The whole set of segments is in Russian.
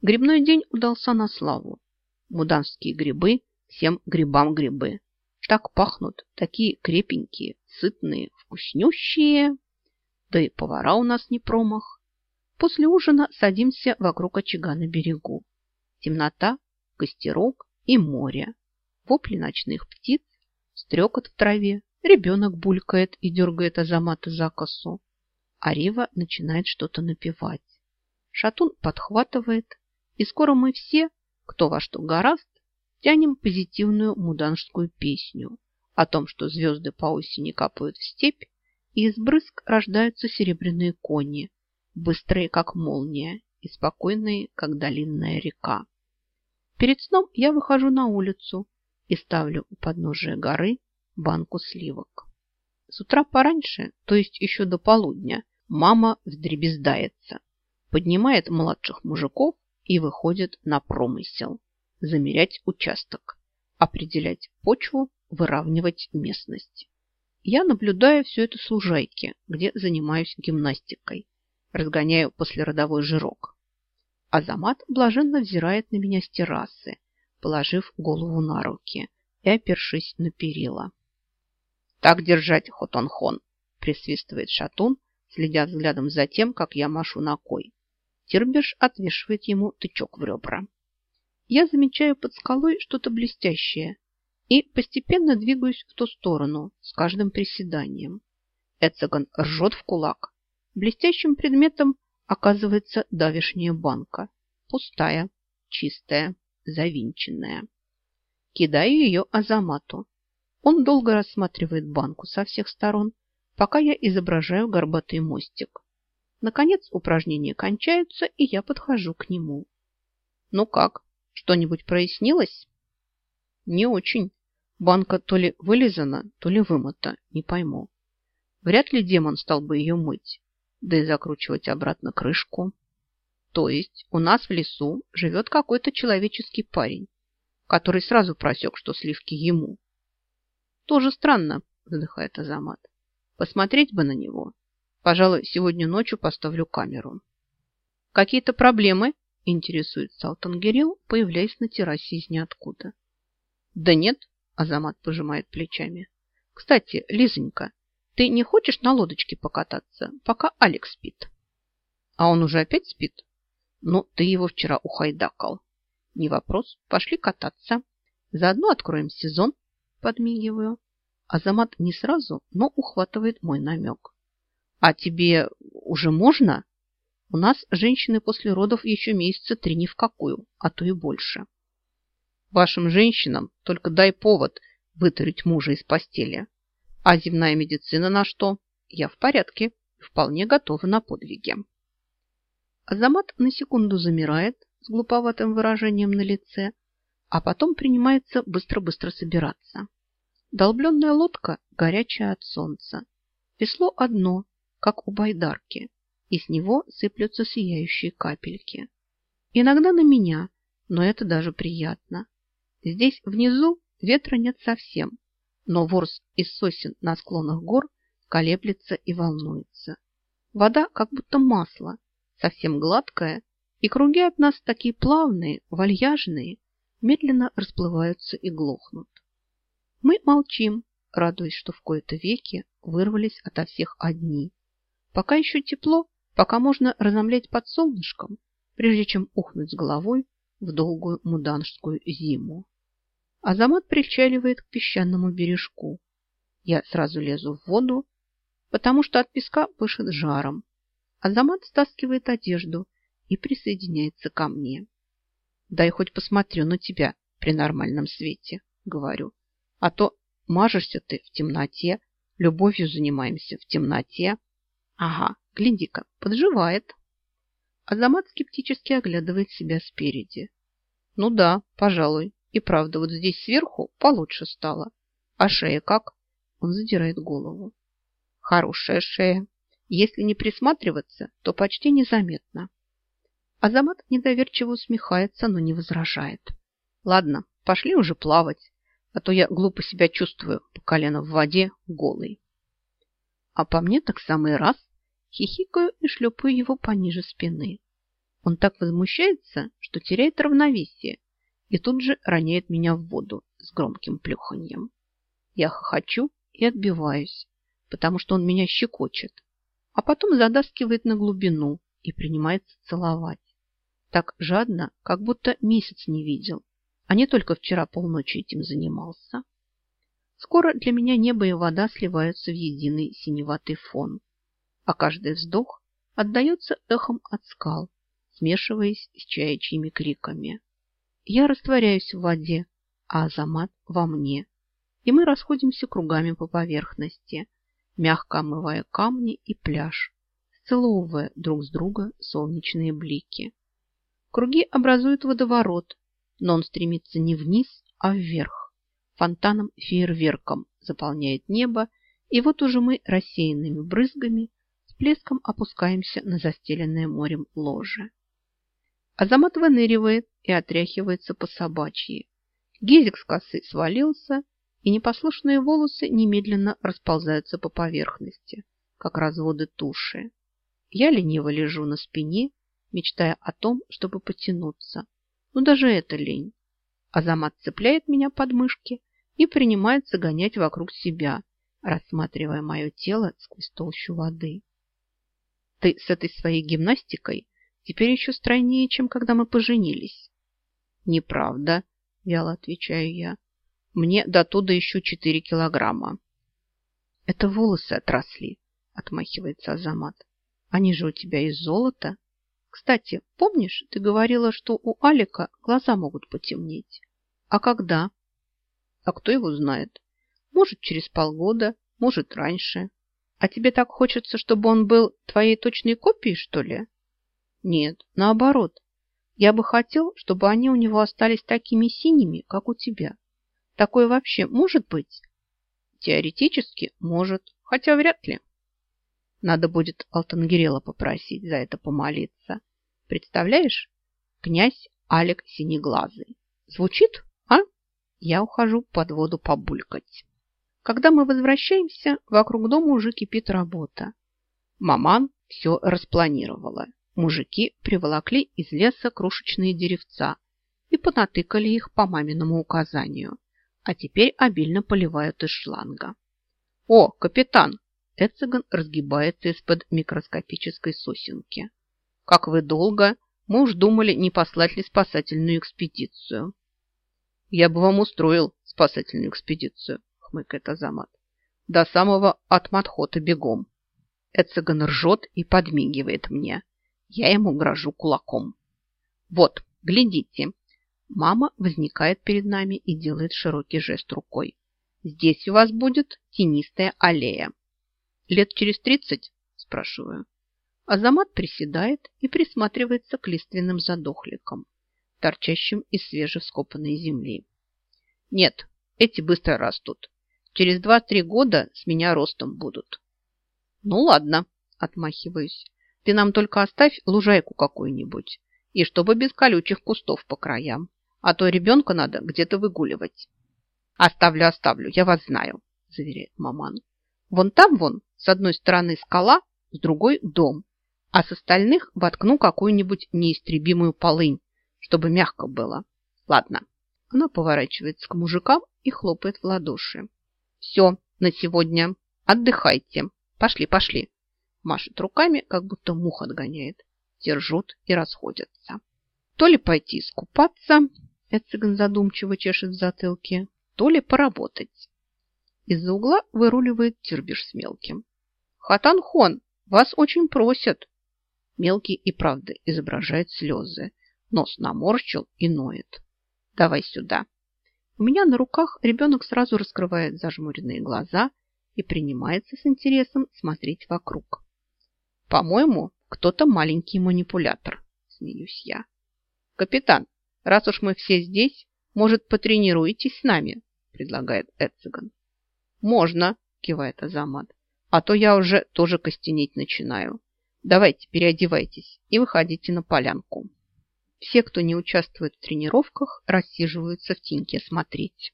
Грибной день удался на славу. Муданские грибы, всем грибам грибы. Так пахнут, такие крепенькие, сытные, вкуснющие. Да и повара у нас не промах. После ужина садимся вокруг очага на берегу. Темнота, костерок и море. Вопли ночных птиц, стрекот в траве, ребенок булькает и дергает Азамата за косу. Арива начинает что-то напевать. Шатун подхватывает, и скоро мы все, кто во что гораст, тянем позитивную муданскую песню о том, что звезды по осени капают в степь, и из брызг рождаются серебряные кони, быстрые, как молния, и спокойные, как долинная река. Перед сном я выхожу на улицу и ставлю у подножия горы банку сливок. С утра пораньше, то есть еще до полудня, мама вздребездается, поднимает младших мужиков и выходит на промысел замерять участок, определять почву, выравнивать местность. Я наблюдаю все это с лужайки, где занимаюсь гимнастикой, разгоняю послеродовой жирок. Азамат блаженно взирает на меня с террасы, положив голову на руки и опершись на перила. «Так держать, Хотон-хон!» – присвистывает Шатун, следя взглядом за тем, как я машу ногой. Тирбиш отвешивает ему тычок в ребра я замечаю под скалой что-то блестящее и постепенно двигаюсь в ту сторону с каждым приседанием. Эцеган ржет в кулак. Блестящим предметом оказывается давишняя банка. Пустая, чистая, завинченная. Кидаю ее Азамату. Он долго рассматривает банку со всех сторон, пока я изображаю горбатый мостик. Наконец упражнения кончаются, и я подхожу к нему. «Ну как, что-нибудь прояснилось? Не очень. Банка то ли вылизана, то ли вымыта, не пойму. Вряд ли демон стал бы ее мыть, да и закручивать обратно крышку. То есть у нас в лесу живет какой-то человеческий парень, который сразу просек, что сливки ему. Тоже странно, вздыхает Азамат. Посмотреть бы на него. Пожалуй, сегодня ночью поставлю камеру. Какие-то проблемы? Интересуется Алтангирил, появляясь на террасе из ниоткуда. Да нет, Азамат пожимает плечами. Кстати, Лизонька, ты не хочешь на лодочке покататься, пока Алекс спит? А он уже опять спит? Ну, ты его вчера ухайдакал. Не вопрос, пошли кататься. Заодно откроем сезон, подмигиваю. Азамат не сразу, но ухватывает мой намек. А тебе уже можно? У нас женщины после родов еще месяца три ни в какую, а то и больше. Вашим женщинам только дай повод вытурить мужа из постели. А земная медицина на что? Я в порядке вполне готова на подвиги. Азамат на секунду замирает с глуповатым выражением на лице, а потом принимается быстро-быстро собираться. Долбленная лодка горячая от солнца. Весло одно, как у байдарки и с него сыплются сияющие капельки. Иногда на меня, но это даже приятно. Здесь внизу ветра нет совсем, но ворс из сосен на склонах гор колеблется и волнуется. Вода как будто масло, совсем гладкая, и круги от нас такие плавные, вальяжные, медленно расплываются и глохнут. Мы молчим, радуясь, что в кои-то веки вырвались ото всех одни. Пока еще тепло, пока можно разомлеть под солнышком, прежде чем ухнуть с головой в долгую муданскую зиму. Азамат причаливает к песчаному бережку. Я сразу лезу в воду, потому что от песка пышет жаром. Азамат стаскивает одежду и присоединяется ко мне. Дай хоть посмотрю на тебя при нормальном свете, говорю. А то мажешься ты в темноте, любовью занимаемся в темноте. Ага, Гляди-ка, подживает. Азамат скептически оглядывает себя спереди. Ну да, пожалуй. И правда, вот здесь сверху получше стало. А шея как? Он задирает голову. Хорошая шея. Если не присматриваться, то почти незаметно. Азамат недоверчиво усмехается, но не возражает. Ладно, пошли уже плавать, а то я глупо себя чувствую по колено в воде голый. А по мне так самый раз Хихикаю и шлепаю его пониже спины. Он так возмущается, что теряет равновесие и тут же роняет меня в воду с громким плюханьем. Я хохочу и отбиваюсь, потому что он меня щекочет, а потом затаскивает на глубину и принимается целовать. Так жадно, как будто месяц не видел, а не только вчера полночи этим занимался. Скоро для меня небо и вода сливаются в единый синеватый фон, а каждый вздох отдается эхом от скал, смешиваясь с чаячьими криками. Я растворяюсь в воде, а Азамат во мне, и мы расходимся кругами по поверхности, мягко омывая камни и пляж, сцеловывая друг с друга солнечные блики. Круги образуют водоворот, но он стремится не вниз, а вверх фонтаном-фейерверком заполняет небо, и вот уже мы рассеянными брызгами плеском опускаемся на застеленное морем ложе. Азамат выныривает и отряхивается по собачьи. Гезик с косы свалился, и непослушные волосы немедленно расползаются по поверхности, как разводы туши. Я лениво лежу на спине, мечтая о том, чтобы потянуться. Но даже это лень. Азамат цепляет меня под мышки и принимается гонять вокруг себя, рассматривая мое тело сквозь толщу воды. Ты с этой своей гимнастикой теперь еще стройнее, чем когда мы поженились. Неправда, вяло отвечаю я. Мне до туда еще четыре килограмма. Это волосы отросли, отмахивается Азамат. Они же у тебя из золота. Кстати, помнишь, ты говорила, что у Алика глаза могут потемнеть? А когда? А кто его знает? Может, через полгода, может, раньше. А тебе так хочется, чтобы он был твоей точной копией, что ли? Нет, наоборот. Я бы хотел, чтобы они у него остались такими синими, как у тебя. Такое вообще может быть? Теоретически может, хотя вряд ли. Надо будет Алтангерела попросить за это помолиться. Представляешь? Князь Алек Синеглазый. Звучит, а? Я ухожу под воду побулькать. Когда мы возвращаемся, вокруг дома уже кипит работа. Маман все распланировала. Мужики приволокли из леса крошечные деревца и понатыкали их по маминому указанию, а теперь обильно поливают из шланга. «О, капитан!» Эциган разгибается из-под микроскопической сосенки. «Как вы долго? Мы уж думали, не послать ли спасательную экспедицию». Я бы вам устроил спасательную экспедицию, хмыкает Азамат. До самого Атматхота бегом. Эцеган ржет и подмигивает мне. Я ему грожу кулаком. Вот, глядите. Мама возникает перед нами и делает широкий жест рукой. Здесь у вас будет тенистая аллея. Лет через тридцать? Спрашиваю. Азамат приседает и присматривается к лиственным задохликам торчащим из свежевскопанной земли. Нет, эти быстро растут. Через два-три года с меня ростом будут. Ну ладно, отмахиваюсь. Ты нам только оставь лужайку какую-нибудь. И чтобы без колючих кустов по краям. А то ребенка надо где-то выгуливать. Оставлю, оставлю, я вас знаю, заверяет маман. Вон там вон, с одной стороны скала, с другой дом. А с остальных воткну какую-нибудь неистребимую полынь чтобы мягко было. Ладно. Она поворачивается к мужикам и хлопает в ладоши. Все, на сегодня. Отдыхайте. Пошли, пошли. Машет руками, как будто мух отгоняет. Держут и расходятся. То ли пойти искупаться, Эциган задумчиво чешет в затылке, то ли поработать. Из-за угла выруливает Тирбиш с мелким. «Хатанхон, вас очень просят!» Мелкий и правда изображает слезы, Нос наморщил и ноет. Давай сюда. У меня на руках ребенок сразу раскрывает зажмуренные глаза и принимается с интересом смотреть вокруг. По-моему, кто-то маленький манипулятор, смеюсь я. Капитан, раз уж мы все здесь, может, потренируетесь с нами, предлагает Эциган. Можно, кивает Азамат, а то я уже тоже костенеть начинаю. Давайте переодевайтесь и выходите на полянку. Все, кто не участвует в тренировках, рассиживаются в теньке смотреть.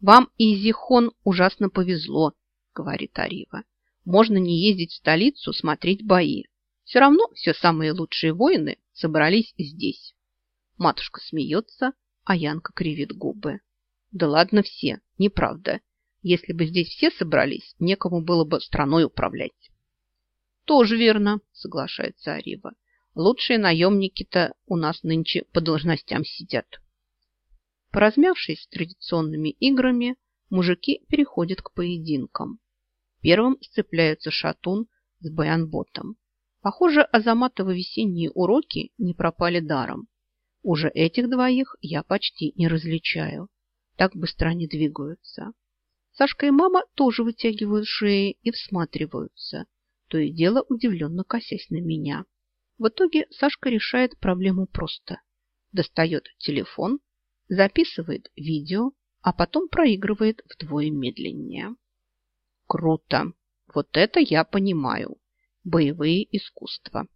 «Вам, Изихон, ужасно повезло», — говорит Арива. «Можно не ездить в столицу смотреть бои. Все равно все самые лучшие воины собрались здесь. Матушка смеется, а Янка кривит губы. Да ладно все, неправда. Если бы здесь все собрались, некому было бы страной управлять. Тоже верно, соглашается Арива. Лучшие наемники-то у нас нынче по должностям сидят. Поразмявшись традиционными играми, мужики переходят к поединкам. Первым сцепляются Шатун с Баянботом. Похоже, Азаматовы весенние уроки не пропали даром. Уже этих двоих я почти не различаю. Так быстро они двигаются. Сашка и мама тоже вытягивают шеи и всматриваются, то и дело удивленно косясь на меня. В итоге Сашка решает проблему просто. Достает телефон, записывает видео, а потом проигрывает вдвое медленнее. Круто! Вот это я понимаю. Боевые искусства.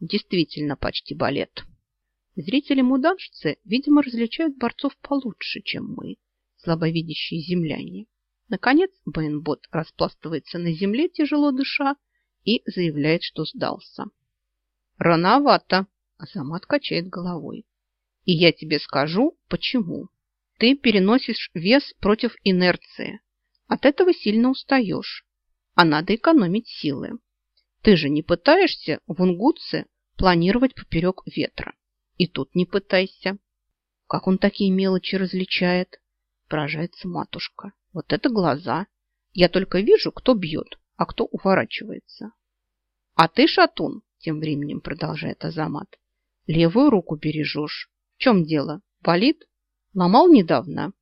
Действительно почти балет. Зрители-муданшцы, видимо, различают борцов получше, чем мы, слабовидящие земляне. Наконец Бэйнбот распластывается на земле, тяжело дыша, и заявляет, что сдался. «Рановато!» – Азамат качает головой. И я тебе скажу, почему. Ты переносишь вес против инерции. От этого сильно устаешь. А надо экономить силы. Ты же не пытаешься в Унгутце планировать поперек ветра. И тут не пытайся. Как он такие мелочи различает? Поражается матушка. Вот это глаза. Я только вижу, кто бьет, а кто уворачивается. А ты, Шатун, тем временем продолжает Азамат, левую руку бережешь, в чем дело? Болит? Ломал недавно?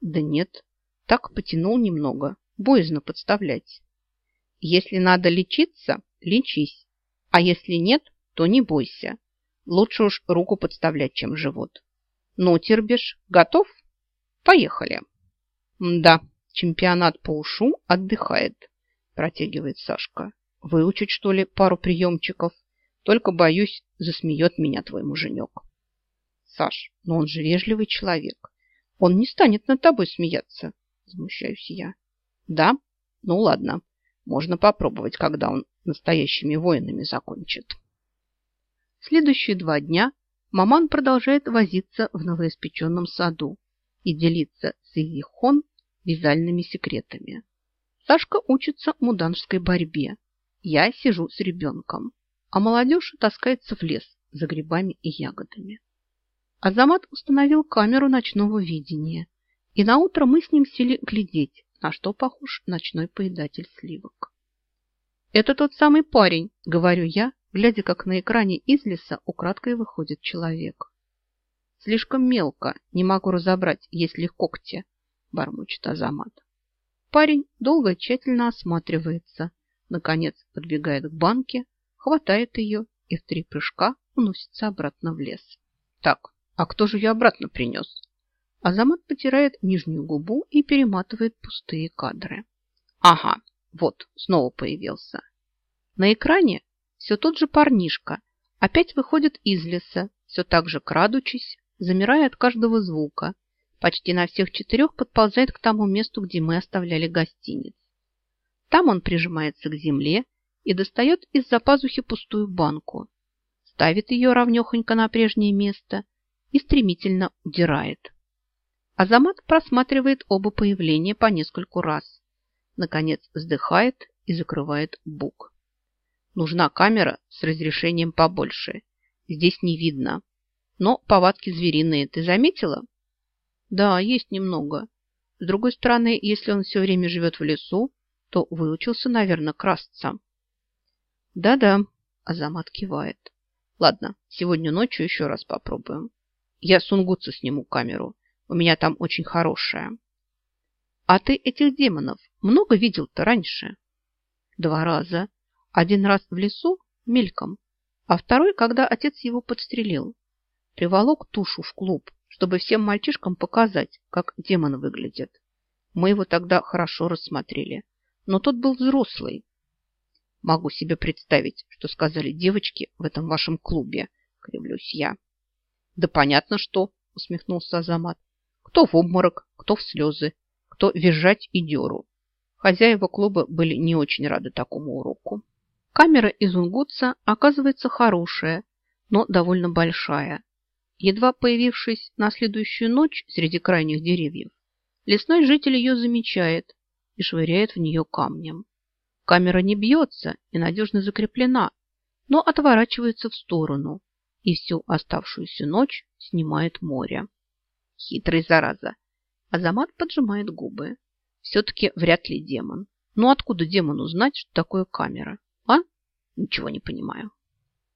Да нет. Так потянул немного. Боязно подставлять. Если надо лечиться, лечись. А если нет, то не бойся. Лучше уж руку подставлять, чем живот. Ну, тербишь, готов? Поехали. Да, чемпионат по ушу отдыхает, протягивает Сашка. Выучить, что ли, пару приемчиков? Только, боюсь, засмеет меня твой муженек. Саш, но он же вежливый человек. Он не станет над тобой смеяться, возмущаюсь я. Да? Ну ладно, можно попробовать, когда он настоящими воинами закончит. Следующие два дня маман продолжает возиться в новоиспеченном саду и делиться с Изихон вязальными секретами. Сашка учится муданской борьбе. Я сижу с ребенком, а молодежь таскается в лес за грибами и ягодами. Азамат установил камеру ночного видения, и на утро мы с ним сели глядеть, на что похож ночной поедатель сливок. «Это тот самый парень», — говорю я, глядя, как на экране из леса украдкой выходит человек. «Слишком мелко, не могу разобрать, есть ли когти», — бормочет Азамат. Парень долго и тщательно осматривается, наконец подбегает к банке, хватает ее и в три прыжка уносится обратно в лес. «Так, а кто же ее обратно принес? Азамат потирает нижнюю губу и перематывает пустые кадры. Ага, вот, снова появился. На экране все тот же парнишка опять выходит из леса, все так же крадучись, замирая от каждого звука, почти на всех четырех подползает к тому месту, где мы оставляли гостиниц. Там он прижимается к земле и достает из-за пазухи пустую банку, ставит ее ровнехонько на прежнее место и стремительно удирает. Азамат просматривает оба появления по нескольку раз. Наконец вздыхает и закрывает бук. Нужна камера с разрешением побольше. Здесь не видно. Но повадки звериные ты заметила? Да, есть немного. С другой стороны, если он все время живет в лесу, то выучился, наверное, красться. Да-да, Азамат кивает. Ладно, сегодня ночью еще раз попробуем. Я сунгутся сниму камеру. У меня там очень хорошая. А ты этих демонов много видел-то раньше? Два раза. Один раз в лесу, мельком, а второй, когда отец его подстрелил. Приволок тушу в клуб, чтобы всем мальчишкам показать, как демон выглядит. Мы его тогда хорошо рассмотрели, но тот был взрослый. Могу себе представить, что сказали девочки в этом вашем клубе, кривлюсь я. Да понятно, что, усмехнулся Азамат. Кто в обморок, кто в слезы, кто визжать и деру. Хозяева клуба были не очень рады такому уроку. Камера из Унгутса оказывается хорошая, но довольно большая. Едва появившись на следующую ночь среди крайних деревьев, лесной житель ее замечает и швыряет в нее камнем. Камера не бьется и надежно закреплена, но отворачивается в сторону и всю оставшуюся ночь снимает море. Хитрый зараза. Азамат поджимает губы. Все-таки вряд ли демон. Но откуда демону знать, что такое камера? А? Ничего не понимаю.